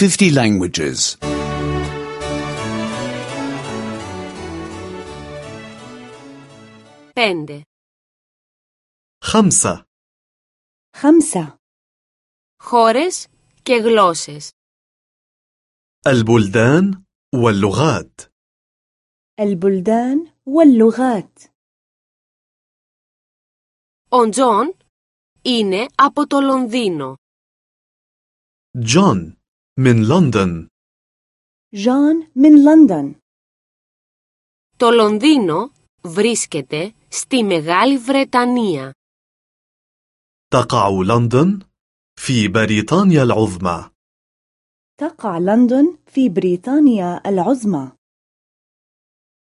50 languages. 5. خمسة خمسة Χώρες και γλώσσες. البلدان واللغات البلدان واللغات Ο Τζον είναι από το Λονδίνο. جون من لندن جون من لندن Το Λονδίνο βρίσκεται στη Μεγάλη Βρετανία. تقع لندن في بريطانيا العظمى تقع لندن في بريطانيا العظمى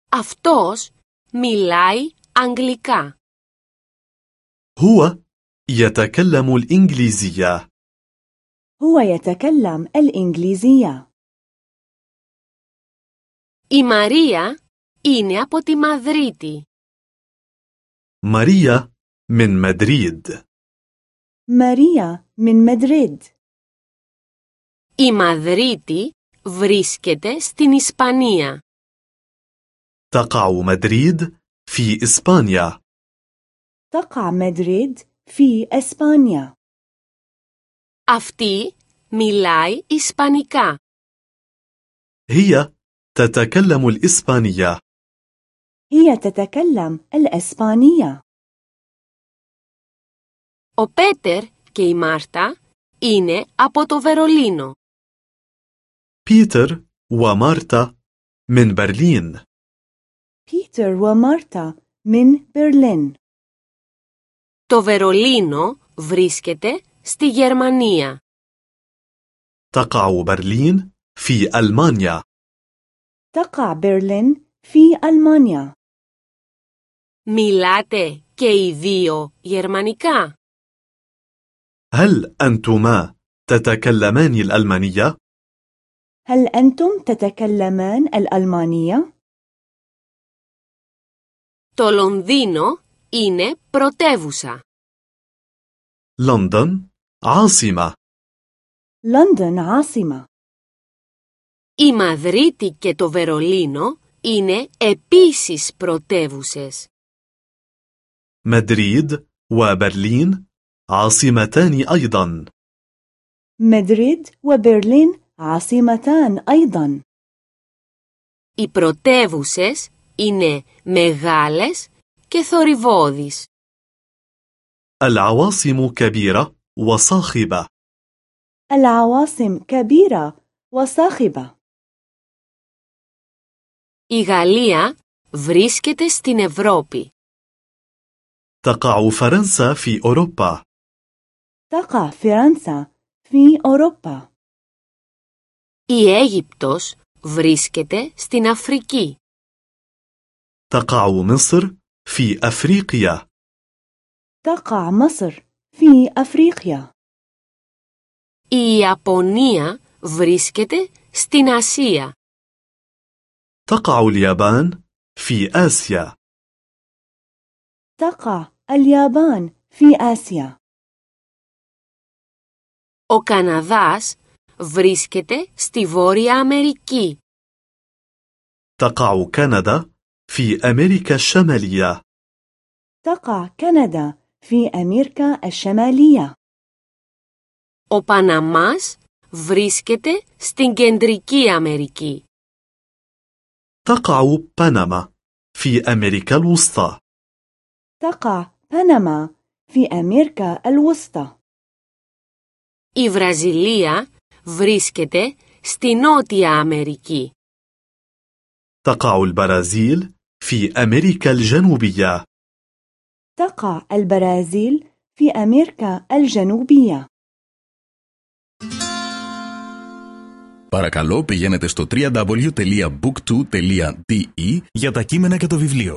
Αυτός μιλάει αγγλικά. هو يتكلم الإنجليزية هو يتكلم الإنجليزية Η Μαρία είναι από τη Μαδρίτη. ماريا من مدريد ماريا من مدريد Η Μαδρίτη βρίσκεται στην Ισπανία. تقع مدريد في إسبانيا تقع مدريد في إسبانيا Αυτή μιλάει Ισπανικά. هي تتكلم الإسبانية هي تتكلم الإسبانية Ο Πέτερ και η Μάρτα είναι από το Βερολίνο. بيتر ومارتا من برلين بيتر ومارتا من برلين Το Βερολίνο βρίσκεται στη Γερμανία. تقع برلين في ألمانيا تقع برلين في ألمانيا Μιλάτε και οι δύο γερμανικά. هل أنتما تتكلمان الألمانية؟ هل أنتم تتكلمان الألمانية؟ Το Λονδίνο είναι πρωτεύουσα. لندن عاصمة لندن عاصمة Η Μαδρίτη και το Βερολίνο είναι επίσης πρωτεύουσες. مدريد وبرلين عاصمتان أيضا مدريد وبرلين عاصمتان أيضا Οι πρωτεύουσες είναι μεγάλες και θορυβώδεις. العواصم كبيرة وصاخبة العواصم كبيرة وصاخبة Η Γαλλία βρίσκεται στην Ευρώπη. تقع فرنسا في أوروبا تقع فرنسا في أوروبا Η Αίγυπτος βρίσκεται στην Αφρική. تقع مصر في أفريقيا تقع مصر في أفريقيا Η Ιαπωνία βρίσκεται στην Ασία. تقع اليابان في آسيا تقع اليابان في آسيا Ο Καναδάς βρίσκεται στη Βόρεια Αμερική. تقع كندا في أمريكا الشمالية تقع كندا في أمريكا الشمالية Ο Παναμάς βρίσκεται στην Κεντρική Αμερική. تقع بنما في أمريكا الوسطى تقع بنما في أمريكا الوسطى Η Βραζιλία βρίσκεται στη Νότια Αμερική. تقع البرازيل في أمريكا الجنوبية تقع البرازيل في أمريكا الجنوبية Παρακαλώ πηγαίνετε στο www.book2.de για τα κείμενα και το βιβλίο.